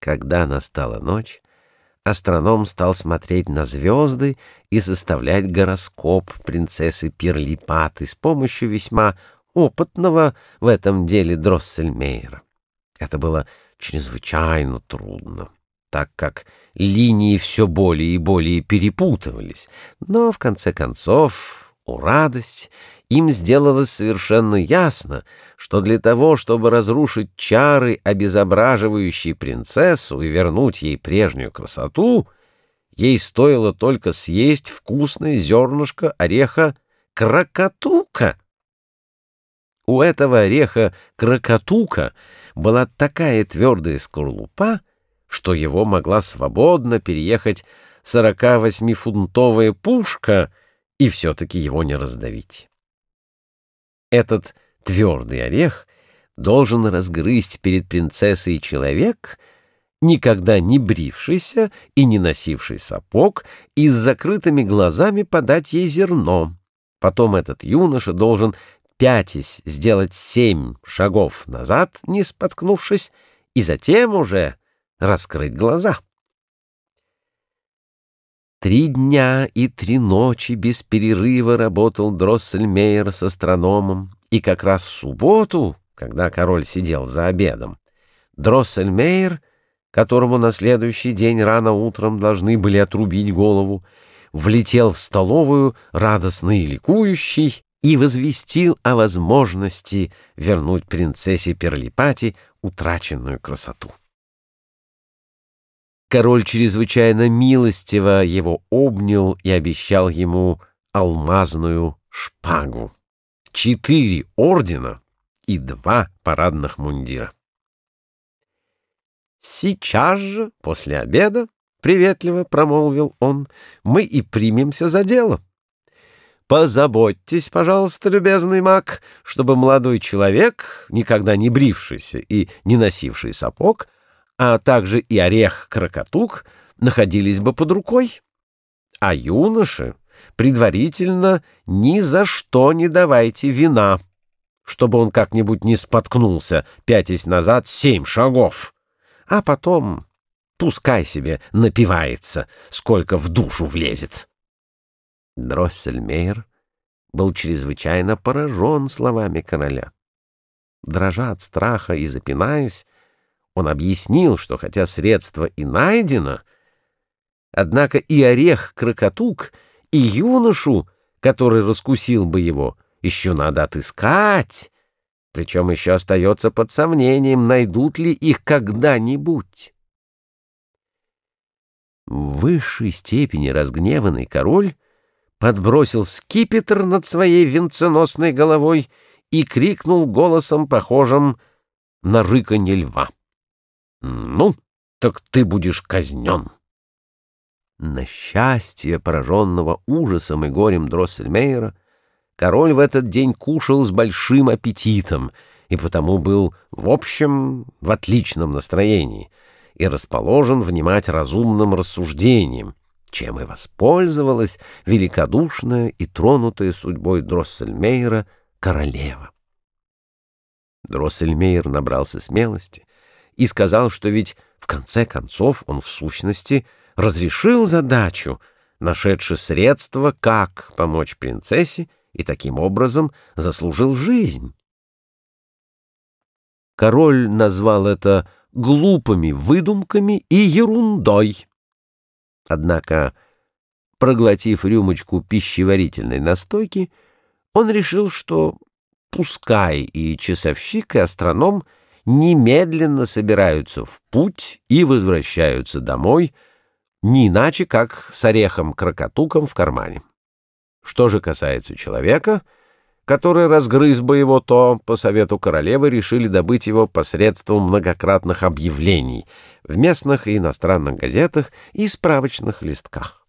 Когда настала ночь, астроном стал смотреть на звезды и составлять гороскоп принцессы Пирлипаты с помощью весьма опытного в этом деле Дроссельмейера. Это было чрезвычайно трудно, так как линии все более и более перепутывались, но в конце концов о радость, им сделалось совершенно ясно, что для того, чтобы разрушить чары, обезображивающие принцессу, и вернуть ей прежнюю красоту, ей стоило только съесть вкусное зернышко ореха крокотука. У этого ореха крокотука была такая твердая скорлупа, что его могла свободно переехать 48-фунтовая пушка — и все-таки его не раздавить. Этот твердый орех должен разгрызть перед принцессой человек, никогда не брившийся и не носивший сапог, и с закрытыми глазами подать ей зерно. Потом этот юноша должен, пятясь, сделать семь шагов назад, не споткнувшись, и затем уже раскрыть глаза. Три дня и три ночи без перерыва работал Дроссельмейер с астрономом, и как раз в субботу, когда король сидел за обедом, Дроссельмейер, которому на следующий день рано утром должны были отрубить голову, влетел в столовую, радостный и ликующий, и возвестил о возможности вернуть принцессе Перлипати утраченную красоту. Король чрезвычайно милостиво его обнял и обещал ему алмазную шпагу, четыре ордена и два парадных мундира. «Сейчас же, после обеда, — приветливо промолвил он, — мы и примемся за дело. Позаботьтесь, пожалуйста, любезный маг, чтобы молодой человек, никогда не брившийся и не носивший сапог, — а также и орех-крокотук находились бы под рукой. А юноше предварительно ни за что не давайте вина, чтобы он как-нибудь не споткнулся, пятясь назад семь шагов. А потом пускай себе напивается, сколько в душу влезет. Дроссельмейр был чрезвычайно поражен словами короля. Дрожа от страха и запинаясь, он объяснил, что хотя средство и найдено, однако и орех-крокотук, и юношу, который раскусил бы его, еще надо отыскать, причем еще остается под сомнением, найдут ли их когда-нибудь. В высшей степени разгневанный король подбросил скипетр над своей венценосной головой и крикнул голосом, похожим на рыканье льва. Ну, так ты будешь казнен. На счастье пораженного ужасом и горем Дроссельмейера король в этот день кушал с большим аппетитом и потому был, в общем, в отличном настроении и расположен внимать разумным рассуждениям, чем и воспользовалась великодушная и тронутая судьбой Дроссельмейера королева. Дроссельмейер набрался смелости и сказал, что ведь в конце концов он в сущности разрешил задачу, нашедший средства, как помочь принцессе, и таким образом заслужил жизнь. Король назвал это глупыми выдумками и ерундой. Однако, проглотив рюмочку пищеварительной настойки, он решил, что пускай и часовщик, и астроном — немедленно собираются в путь и возвращаются домой, не иначе, как с орехом-крокотуком в кармане. Что же касается человека, который разгрыз бы его, то, по совету королевы, решили добыть его посредством многократных объявлений в местных и иностранных газетах и справочных листках.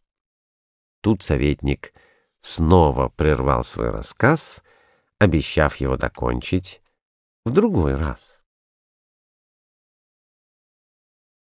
Тут советник снова прервал свой рассказ, обещав его докончить в другой раз.